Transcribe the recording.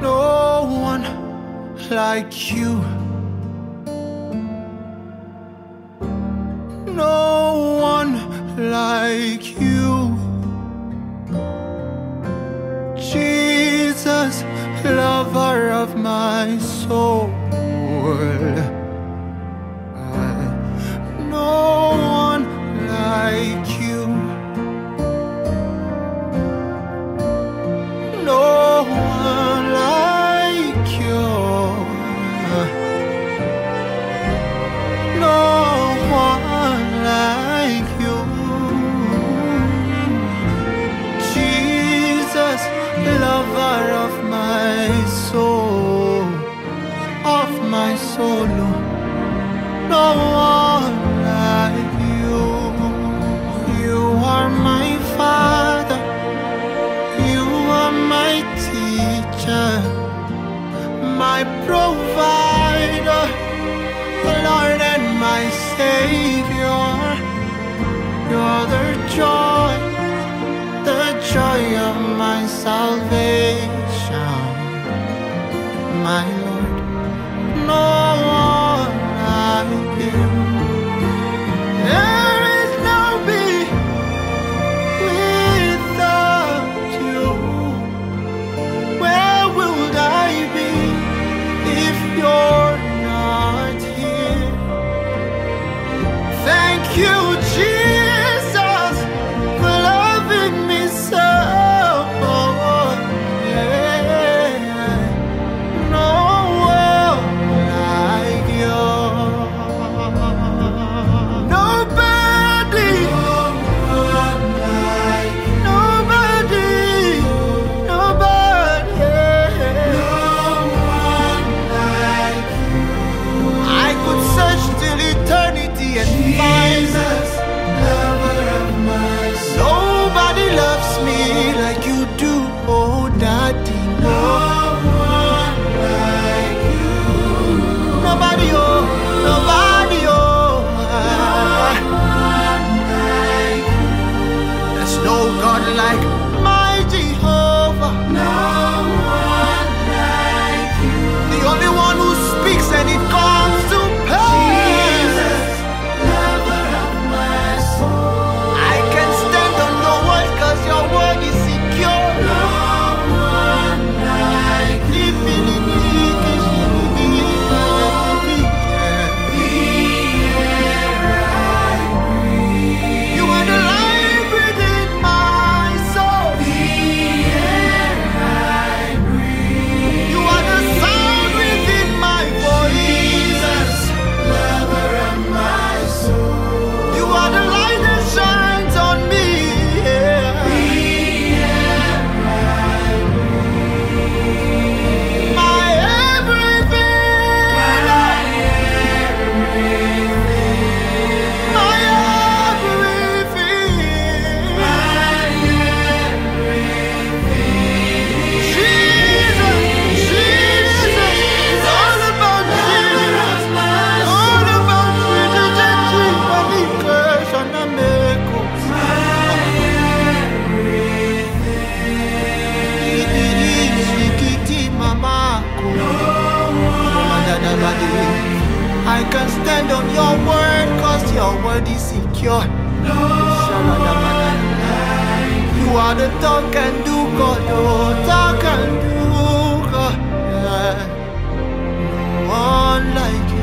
No one like you. No one like you. my provider, the Lord and my Savior. You're the joy. 来。I can stand on your word, cause your word is secure. No like you are the talk and do God, oh, talk and do God. Yeah. No one like you.